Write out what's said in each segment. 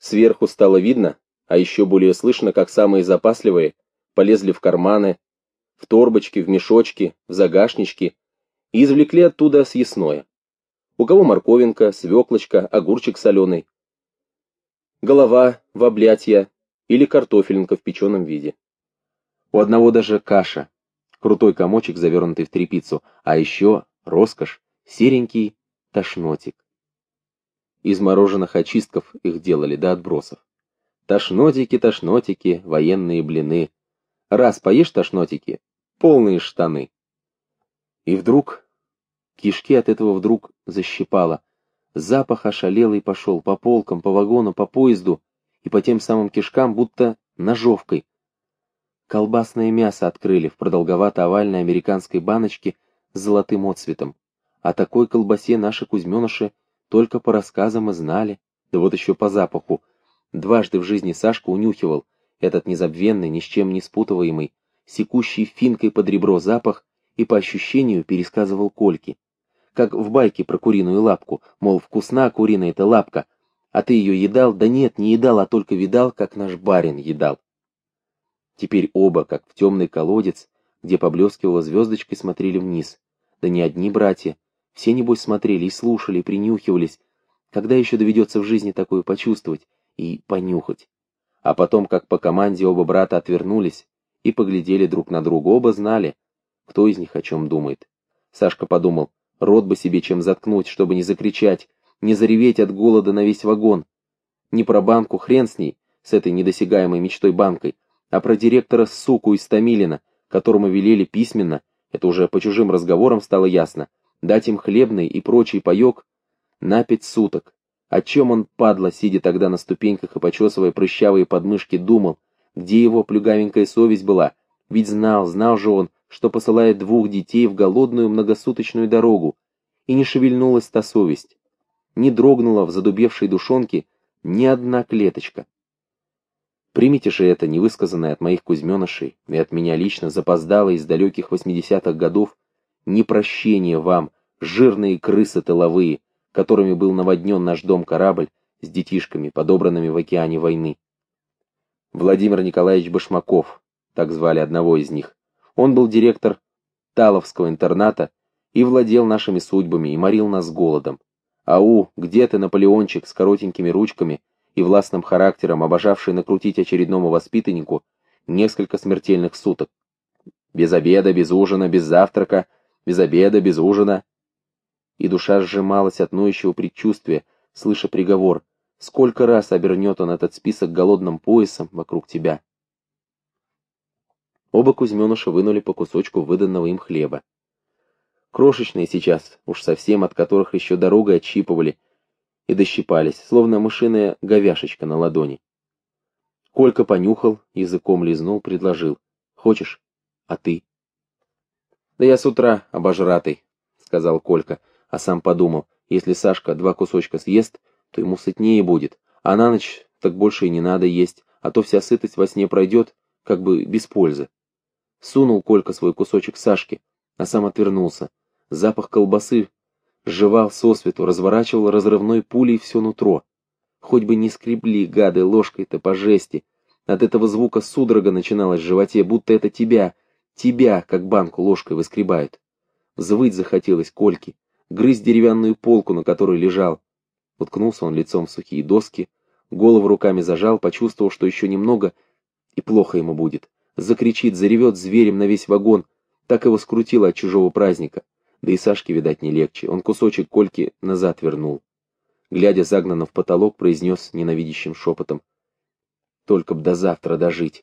Сверху стало видно, а еще более слышно, как самые запасливые полезли в карманы, в торбочки, в мешочки, в загашнички и извлекли оттуда съестное. У кого морковинка, свеклочка, огурчик соленый, голова в облятья или картофелинка в печеном виде. У одного даже каша, крутой комочек, завернутый в тряпицу, а еще роскошь, серенький тошнотик. Из мороженых очистков их делали до отбросов. Тошнотики, тошнотики, военные блины. Раз поешь тошнотики, полные штаны. И вдруг, кишки от этого вдруг защипало. Запах ошалелый пошел по полкам, по вагону, по поезду и по тем самым кишкам, будто ножовкой. Колбасное мясо открыли в продолговато-овальной американской баночке с золотым отцветом. О такой колбасе наши кузьменыши только по рассказам и знали, да вот еще по запаху. Дважды в жизни Сашка унюхивал этот незабвенный, ни с чем не спутываемый, секущий финкой под ребро запах и по ощущению пересказывал Кольке. Как в байке про куриную лапку, мол, вкусна куриная эта лапка, а ты ее едал? Да нет, не едал, а только видал, как наш барин едал. Теперь оба, как в темный колодец, где поблескивала звездочкой, смотрели вниз. Да не одни братья, все, небось, смотрели и слушали, принюхивались. Когда еще доведется в жизни такое почувствовать и понюхать? А потом, как по команде, оба брата отвернулись и поглядели друг на друга. Оба знали, кто из них о чем думает. Сашка подумал, рот бы себе чем заткнуть, чтобы не закричать, не зареветь от голода на весь вагон. Не про банку, хрен с ней, с этой недосягаемой мечтой банкой, а про директора суку из Томилина, которому велели письменно, это уже по чужим разговорам стало ясно, дать им хлебный и прочий паек на пять суток. О чем он, падла, сидя тогда на ступеньках и почесывая прыщавые подмышки, думал, где его плюгавенькая совесть была, ведь знал, знал же он, что посылает двух детей в голодную многосуточную дорогу, и не шевельнулась та совесть, не дрогнула в задубевшей душонке ни одна клеточка. Примите же это, невысказанное от моих кузьменышей и от меня лично запоздало из далеких восьмидесятых годов, непрощение вам, жирные крысы тыловые, которыми был наводнен наш дом-корабль с детишками, подобранными в океане войны. Владимир Николаевич Башмаков, так звали одного из них, он был директор Таловского интерната и владел нашими судьбами и морил нас голодом. Ау, где ты, Наполеончик, с коротенькими ручками, и властным характером, обожавший накрутить очередному воспитаннику несколько смертельных суток. Без обеда, без ужина, без завтрака, без обеда, без ужина. И душа сжималась от ноющего предчувствия, слыша приговор, сколько раз обернет он этот список голодным поясом вокруг тебя. Оба Кузьменыша вынули по кусочку выданного им хлеба. Крошечные сейчас, уж совсем от которых еще дорогой отщипывали, и дощипались, словно мышиная говяшечка на ладони. Колька понюхал, языком лизнул, предложил. «Хочешь? А ты?» «Да я с утра обожратый», — сказал Колька, а сам подумал, если Сашка два кусочка съест, то ему сытнее будет, а на ночь так больше и не надо есть, а то вся сытость во сне пройдет, как бы без пользы. Сунул Колька свой кусочек Сашке, а сам отвернулся. Запах колбасы жевал сосвету, разворачивал разрывной пулей все нутро. Хоть бы не скребли гады ложкой-то по жести. От этого звука судорога начиналась в животе, будто это тебя, тебя, как банку ложкой выскребают. Взвыть захотелось Кольки, грызть деревянную полку, на которой лежал. Уткнулся он лицом в сухие доски, голову руками зажал, почувствовал, что еще немного, и плохо ему будет. Закричит, заревет зверем на весь вагон, так его скрутило от чужого праздника. Да и Сашке, видать, не легче. Он кусочек кольки назад вернул. Глядя загнанно в потолок, произнес ненавидящим шепотом. Только б до завтра дожить.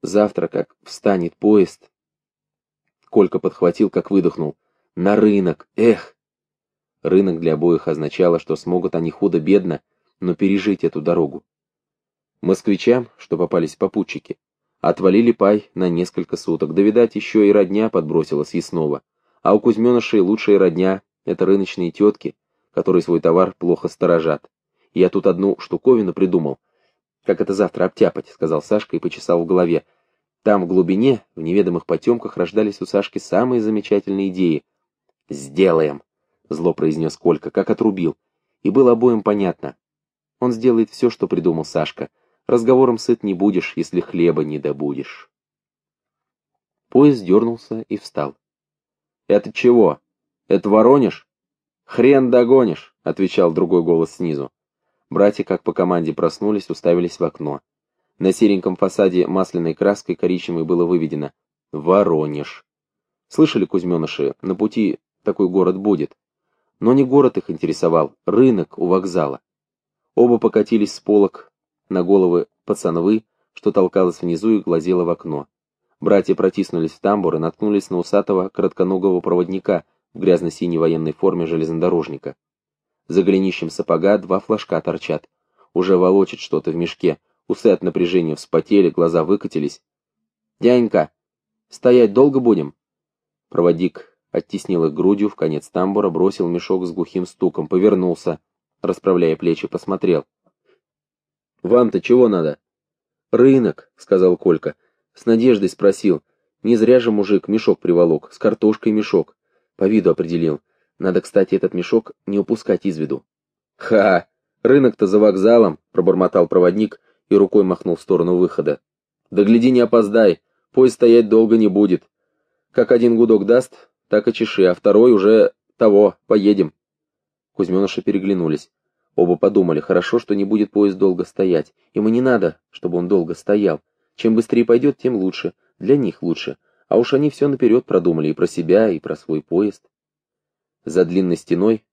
Завтра, как встанет поезд. Колька подхватил, как выдохнул. На рынок, эх! Рынок для обоих означало, что смогут они худо-бедно, но пережить эту дорогу. Москвичам, что попались попутчики, отвалили пай на несколько суток, да, видать, еще и родня подбросила съестного. А у Кузьменышей лучшая родня — это рыночные тетки, которые свой товар плохо сторожат. Я тут одну штуковину придумал. Как это завтра обтяпать, — сказал Сашка и почесал в голове. Там, в глубине, в неведомых потемках, рождались у Сашки самые замечательные идеи. «Сделаем!» — зло произнес Колька, как отрубил. И было обоим понятно. Он сделает все, что придумал Сашка. Разговором сыт не будешь, если хлеба не добудешь. Поезд дернулся и встал. «Это чего? Это Воронеж?» «Хрен догонишь», — отвечал другой голос снизу. Братья, как по команде, проснулись, уставились в окно. На сереньком фасаде масляной краской коричневой было выведено «Воронеж». Слышали, Кузьменыши, на пути такой город будет. Но не город их интересовал, рынок у вокзала. Оба покатились с полок на головы пацановы, что толкалось внизу и глазело в окно. Братья протиснулись в тамбур и наткнулись на усатого коротконогого проводника в грязно-синей военной форме железнодорожника. За голенищем сапога два флажка торчат. Уже волочит что-то в мешке, усы от напряжения вспотели, глаза выкатились. «Дянька, стоять долго будем?» Проводник оттеснил их грудью в конец тамбура, бросил мешок с глухим стуком, повернулся, расправляя плечи, посмотрел. «Вам-то чего надо?» «Рынок», — сказал Колька. С надеждой спросил. Не зря же мужик мешок приволок, с картошкой мешок. По виду определил. Надо, кстати, этот мешок не упускать из виду. «Ха! Рынок-то за вокзалом!» — пробормотал проводник и рукой махнул в сторону выхода. «Да гляди, не опоздай, поезд стоять долго не будет. Как один гудок даст, так и чеши, а второй уже того, поедем». Кузьменыши переглянулись. Оба подумали, хорошо, что не будет поезд долго стоять. Ему не надо, чтобы он долго стоял. Чем быстрее пойдет, тем лучше. Для них лучше. А уж они все наперед продумали и про себя, и про свой поезд. За длинной стеной,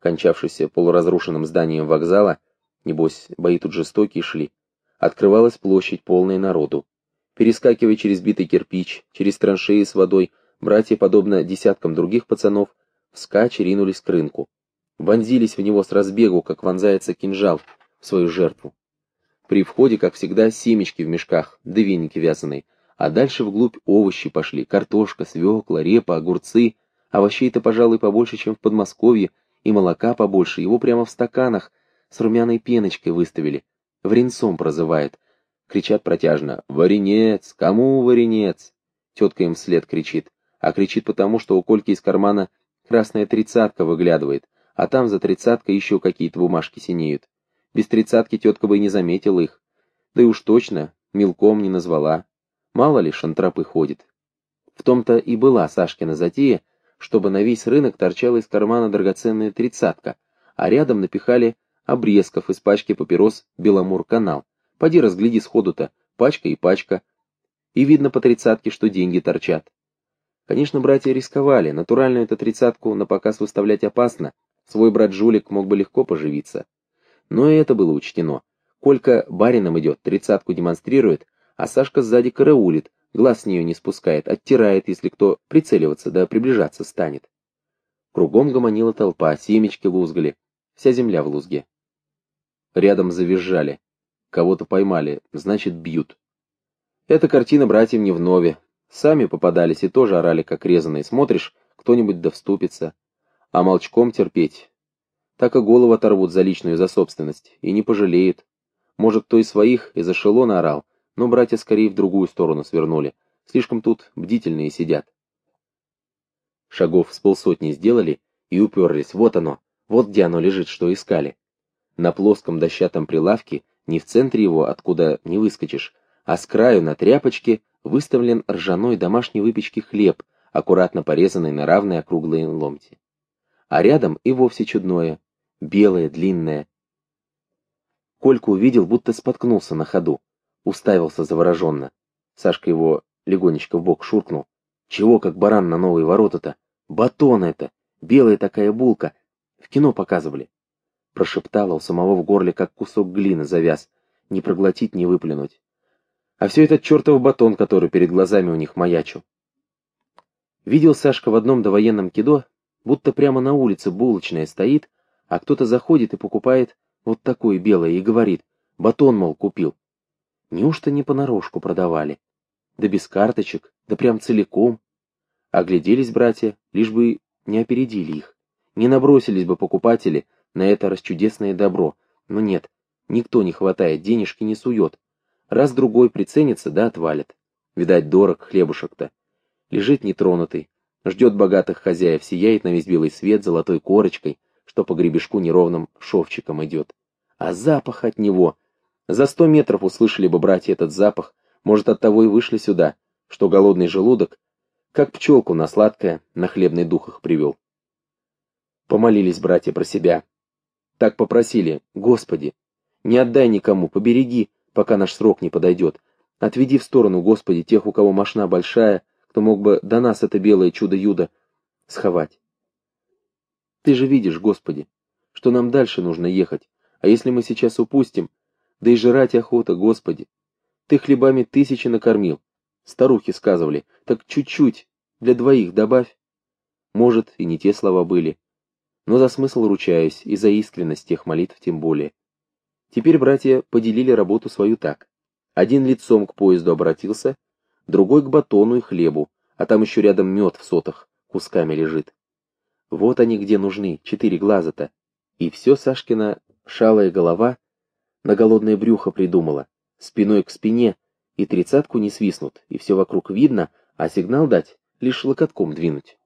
кончавшейся полуразрушенным зданием вокзала, небось, бои тут жестокие шли, открывалась площадь, полная народу. Перескакивая через битый кирпич, через траншеи с водой, братья, подобно десяткам других пацанов, вскачь ринулись к рынку. Вонзились в него с разбегу, как вонзается кинжал в свою жертву. При входе, как всегда, семечки в мешках, да веники вязаные, а дальше вглубь овощи пошли, картошка, свекла, репа, огурцы. Овощей-то, пожалуй, побольше, чем в Подмосковье, и молока побольше, его прямо в стаканах с румяной пеночкой выставили. Варенцом прозывает. Кричат протяжно «Варенец! Кому варенец?» Тетка им вслед кричит, а кричит потому, что у Кольки из кармана красная тридцатка выглядывает, а там за тридцаткой еще какие-то бумажки синеют. Без тридцатки тетка бы и не заметила их. Да и уж точно, мелком не назвала. Мало ли, шантропы ходит. В том-то и была Сашкина затея, чтобы на весь рынок торчала из кармана драгоценная тридцатка, а рядом напихали обрезков из пачки папирос «Беломор-канал». Поди разгляди сходу-то, пачка и пачка. И видно по тридцатке, что деньги торчат. Конечно, братья рисковали, натуральную эту тридцатку на показ выставлять опасно, свой брат-жулик мог бы легко поживиться. Но и это было учтено. Колька барином идет, тридцатку демонстрирует, а Сашка сзади караулит, глаз с нее не спускает, оттирает, если кто прицеливаться да приближаться станет. Кругом гомонила толпа, семечки лузгали, вся земля в лузге. Рядом завизжали. Кого-то поймали, значит, бьют. Эта картина братьям не вновь. Сами попадались и тоже орали, как резаные. Смотришь, кто-нибудь да вступится. А молчком терпеть так и голову оторвут за личную, за собственность, и не пожалеют. Может, кто из своих из эшелона орал, но братья скорее в другую сторону свернули. Слишком тут бдительные сидят. Шагов с полсотни сделали и уперлись. Вот оно, вот где оно лежит, что искали. На плоском дощатом прилавке, не в центре его, откуда не выскочишь, а с краю на тряпочке выставлен ржаной домашней выпечки хлеб, аккуратно порезанный на равные округлые ломти. А рядом и вовсе чудное, белое, длинное. Колька увидел, будто споткнулся на ходу, уставился завороженно. Сашка его легонечко в бок шуркнул. Чего, как баран на новые ворота-то? Батон это! Белая такая булка! В кино показывали. Прошептала у самого в горле, как кусок глины завяз. Не проглотить, не выплюнуть. А все этот чертов батон, который перед глазами у них маячил. Видел Сашка в одном довоенном кидо, будто прямо на улице булочная стоит, а кто-то заходит и покупает вот такое белое и говорит, батон, мол, купил. Неужто не понарошку продавали? Да без карточек, да прям целиком. Огляделись братья, лишь бы не опередили их. Не набросились бы покупатели на это расчудесное добро. Но нет, никто не хватает, денежки не сует. Раз-другой приценится, да отвалит. Видать, дорог хлебушек-то. Лежит нетронутый, ждет богатых хозяев, сияет на весь белый свет золотой корочкой, что по гребешку неровным шовчиком идет. А запах от него! За сто метров услышали бы братья этот запах, может, оттого и вышли сюда, что голодный желудок, как пчелку на сладкое, на хлебный дух их привел. Помолились братья про себя. Так попросили, Господи, не отдай никому, побереги, пока наш срок не подойдет. Отведи в сторону, Господи, тех, у кого мошна большая, кто мог бы до нас это белое чудо-юдо сховать. Ты же видишь, Господи, что нам дальше нужно ехать, а если мы сейчас упустим, да и жрать охота, Господи. Ты хлебами тысячи накормил. Старухи сказывали, так чуть-чуть, для двоих добавь. Может, и не те слова были, но за смысл ручаюсь, и за искренность тех молитв тем более. Теперь братья поделили работу свою так. Один лицом к поезду обратился, другой к батону и хлебу, а там еще рядом мед в сотах кусками лежит. Вот они где нужны, четыре глаза-то. И все Сашкина шалая голова на голодное брюхо придумала, спиной к спине, и тридцатку не свистнут, и все вокруг видно, а сигнал дать, лишь локотком двинуть.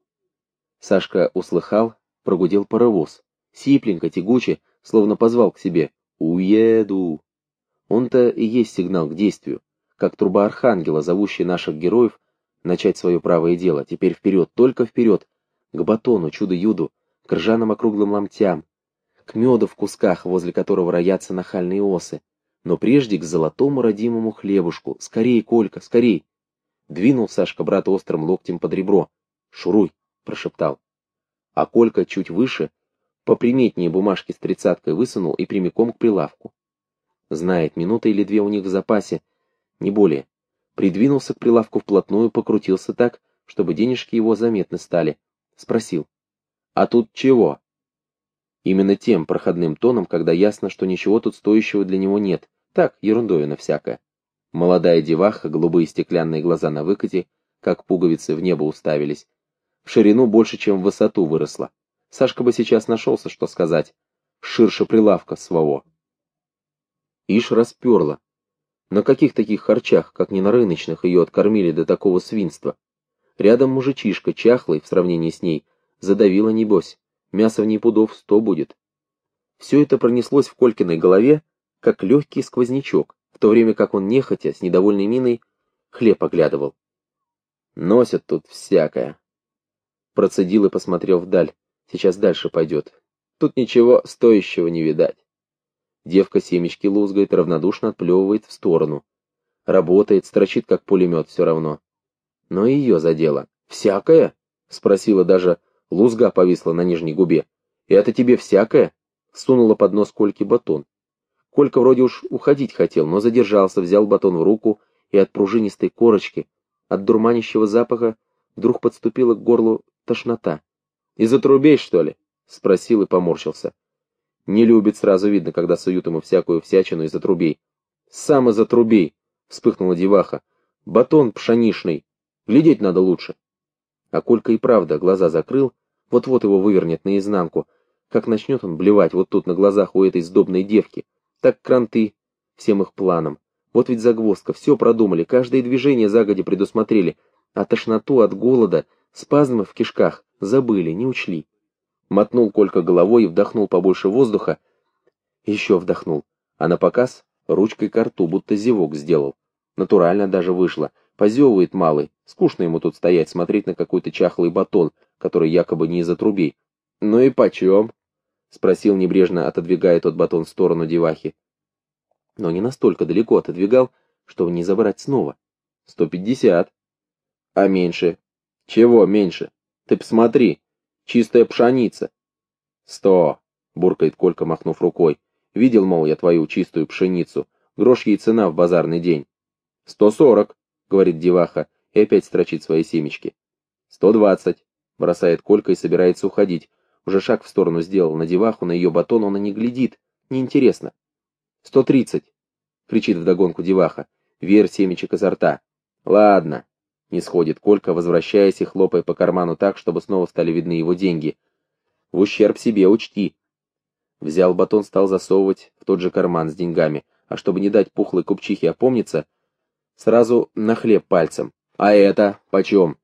Сашка услыхал, прогудел паровоз. Сипленько, тягуче, словно позвал к себе. «Уеду!» Он-то и есть сигнал к действию, как труба архангела, зовущая наших героев начать свое правое дело. Теперь вперед, только вперед, к батону, чудо-юду, к ржаным округлым ломтям, к меду в кусках, возле которого роятся нахальные осы. Но прежде к золотому родимому хлебушку. Скорей, Колька, скорей! Двинул Сашка брата острым локтем под ребро. «Шуруй!» — прошептал а Колька чуть выше, поприметнее бумажки с тридцаткой высунул и прямиком к прилавку. Знает, минута или две у них в запасе, не более. Придвинулся к прилавку вплотную, покрутился так, чтобы денежки его заметны стали. Спросил. «А тут чего?» Именно тем проходным тоном, когда ясно, что ничего тут стоящего для него нет. Так, ерундовина всякая. Молодая деваха, голубые стеклянные глаза на выкате, как пуговицы в небо уставились, в ширину больше, чем в высоту выросла. Сашка бы сейчас нашелся, что сказать. Ширше прилавка своего. Ишь расперла. На каких таких харчах, как не на рыночных, ее откормили до такого свинства? Рядом мужичишка, чахлый, в сравнении с ней, задавила небось. Мясо в ней пудов сто будет. Все это пронеслось в Колькиной голове, как легкий сквознячок, в то время как он нехотя, с недовольной миной, хлеб оглядывал. Носят тут всякое. Процедил и посмотрел вдаль. Сейчас дальше пойдет. Тут ничего стоящего не видать. Девка семечки лузгает, равнодушно отплевывает в сторону. Работает, строчит, как пулемет, все равно. Но ее задело. «Всякое?» — спросила даже. Лузга повисла на нижней губе. «И это тебе всякое?» — сунула под нос Кольке батон. Колька вроде уж уходить хотел, но задержался, взял батон в руку и от пружинистой корочки, от дурманящего запаха, вдруг подступила к горлу тошнота. «Из отрубей, что ли?» — спросил и поморщился. Не любит, сразу видно, когда суют ему всякую всячину из отрубей. «Сам из отрубей!» — вспыхнула деваха. «Батон пшеничный. Глядеть надо лучше». А Колька и правда глаза закрыл, вот-вот его вывернет наизнанку. Как начнет он блевать вот тут на глазах у этой сдобной девки. Так кранты всем их планам. Вот ведь загвоздка, все продумали, каждое движение загоди предусмотрели, а тошноту от голода — Спазмы в кишках забыли, не учли. Мотнул Колька головой и вдохнул побольше воздуха. Еще вдохнул. А на показ ручкой к рту, будто зевок сделал. Натурально даже вышло. Позевывает малый. Скучно ему тут стоять, смотреть на какой-то чахлый батон, который якобы не из отрубей. «Ну и почем?» — спросил небрежно, отодвигая тот батон в сторону девахи. Но не настолько далеко отодвигал, чтобы не забрать снова. «Сто пятьдесят». «А меньше?» Чего меньше? Ты посмотри, чистая пшеница. Сто, буркает Колька, махнув рукой. Видел, мол, я твою чистую пшеницу. Грош ей цена в базарный день. Сто сорок, говорит деваха, и опять строчит свои семечки. Сто двадцать, бросает Колька и собирается уходить. Уже шаг в сторону сделал на деваху, на ее батон он и не глядит. Неинтересно. Сто тридцать, кричит вдогонку деваха. Верь семечек изо рта. Ладно, не сходит Колька, возвращаясь и хлопая по карману так, чтобы снова стали видны его деньги. В ущерб себе учти. Взял батон, стал засовывать в тот же карман с деньгами, а чтобы не дать пухлой купчихе опомниться, сразу на хлеб пальцем. А это почем?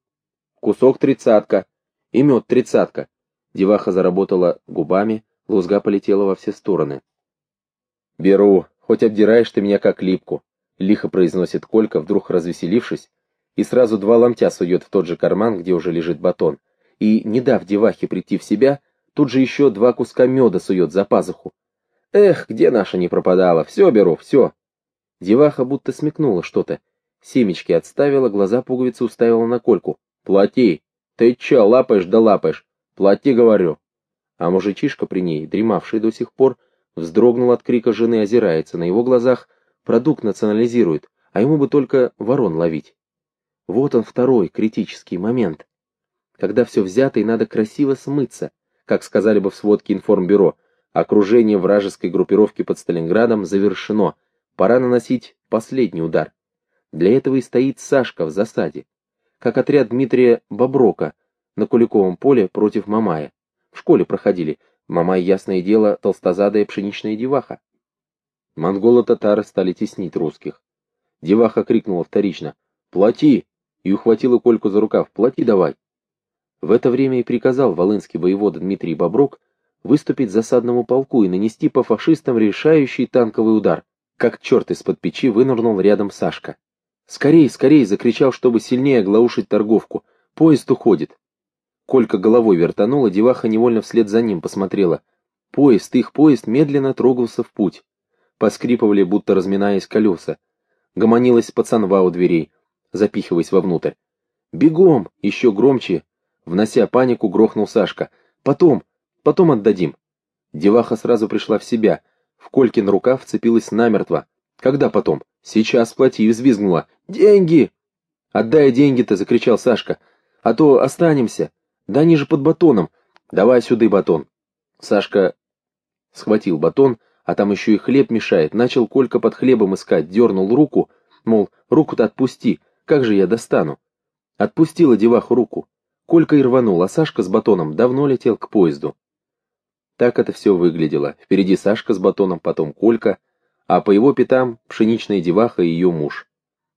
Кусок тридцатка. И мед тридцатка. Деваха заработала губами, лузга полетела во все стороны. Беру, хоть обдираешь ты меня как липку, лихо произносит Колька, вдруг развеселившись, и сразу два ломтя сует в тот же карман, где уже лежит батон, и, не дав девахе прийти в себя, тут же еще два куска меда сует за пазуху. Эх, где наша не пропадала, все беру, все. Деваха будто смекнула что-то, семечки отставила, глаза пуговицы уставила на Кольку. Плати, ты че, лапаешь да лапаешь, плати, говорю. А мужичишка при ней, дремавший до сих пор, вздрогнул от крика жены, озирается, на его глазах продукт национализирует, а ему бы только ворон ловить. Вот он второй критический момент, когда все взято и надо красиво смыться, как сказали бы в сводке информбюро, окружение вражеской группировки под Сталинградом завершено, пора наносить последний удар. Для этого и стоит Сашка в засаде, как отряд Дмитрия Боброка на Куликовом поле против Мамая. В школе проходили, Мамай, ясное дело, толстозадая пшеничная деваха. Монголы-татары стали теснить русских. Деваха крикнула вторично «Плати!» И ухватила Кольку за рукав «Плати давай!». В это время и приказал волынский воевода Дмитрий Боброк выступить засадному полку и нанести по фашистам решающий танковый удар. Как черт из-под печи вынырнул рядом Сашка. «Скорей, скорей!» — закричал, чтобы сильнее оглаушить торговку. «Поезд уходит!» Колька головой вертанула, деваха невольно вслед за ним посмотрела. Поезд, их поезд медленно трогался в путь. Поскрипывали, будто разминаясь колеса. Гомонилась пацанва у дверей запихиваясь вовнутрь. «Бегом!» — еще громче, внося панику, грохнул Сашка. «Потом! Потом отдадим!» Деваха сразу пришла в себя. В Колькин рукав вцепилась намертво. «Когда потом?» «Сейчас плати!» и взвизгнула. «Деньги!» «Отдай деньги-то!» — закричал Сашка. «А то останемся! Да они же под батоном! Давай сюда батон!» Сашка схватил батон, а там еще и хлеб мешает, начал Колька под хлебом искать, дернул руку, мол, руку-то отпусти, как же я достану? Отпустила деваху руку. Колька и рванул, а Сашка с батоном давно летел к поезду. Так это все выглядело. Впереди Сашка с батоном, потом Колька, а по его пятам пшеничная деваха и ее муж.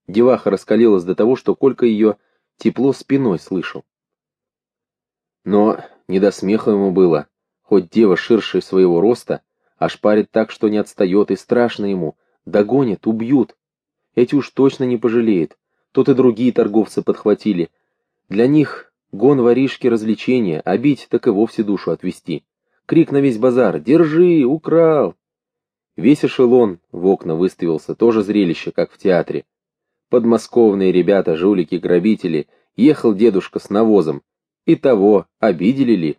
Деваха раскалилась до того, что Колька ее тепло спиной слышал. Но не до смеха ему было, хоть дева ширше своего роста, аж парит так, что не отстает, и страшно ему, догонят, убьют. Эти уж точно не пожалеет, Тут и другие торговцы подхватили. Для них гон воришки развлечения, а бить так и вовсе душу отвести. Крик на весь базар «Держи! Украл!» Весь эшелон в окна выставился, тоже зрелище, как в театре. Подмосковные ребята, жулики, грабители, ехал дедушка с навозом. И того, обидели ли?